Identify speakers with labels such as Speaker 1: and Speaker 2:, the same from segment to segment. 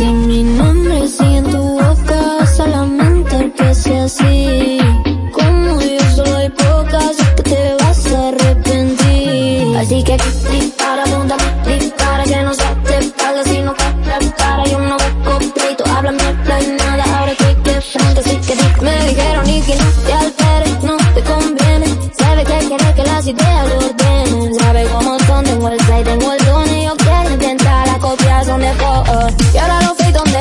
Speaker 1: Si mi nombre sigue en tu boca, solamente el que sea así. Como yo soy poca, sé que te vas a arrepentir. Así que dispara, punta, dispara, que no se te paga si no te para. Yo no veo pleito, háblame de nada, ahora estoy que frente, así que di me dijeron y que no te alteres, no te conviene. Sabe que quieres que las ideas lo ordenen. Sabe cómo son, tengo el play, tengo el don y yo quiero intentar a copiar son de Y ahora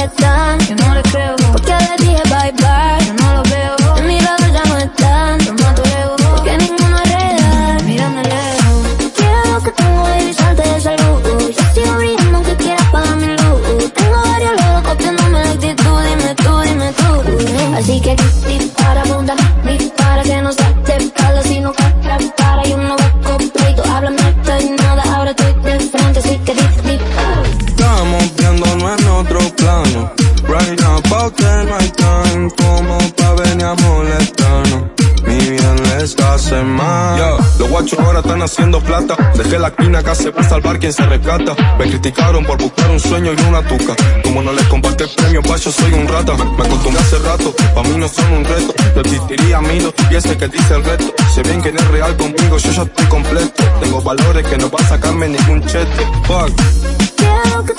Speaker 1: están? Yo no les creo. Porque les dije bye bye. Yo no los veo. En mi lado ya no están. Los mato luego. Porque ninguno es real. Mírame lejos. Quiero que tengo baby, salte de salud. Yo sigo brillando aunque quieras pagar mi luz. Tengo varios logros copiándome la actitud. Dime tú, dime tú. Así que dispara, apuntame,
Speaker 2: No hay time como pa' venir a molestarnos. Mi bien les hace mal. Los guachos ahora están haciendo plata. Dejé la esquina acá se va a salvar quien se rescata. Me criticaron por buscar un sueño y una tuca. Como no les comparte el premio, pa' yo soy un rata. Me acostumbré hace rato, pa' mí no son un reto. Yo existiría miro y ese que dice el reto. Sé bien que no es real conmigo, yo ya estoy completo. Tengo valores que no va a sacarme ningún chete. Fuck.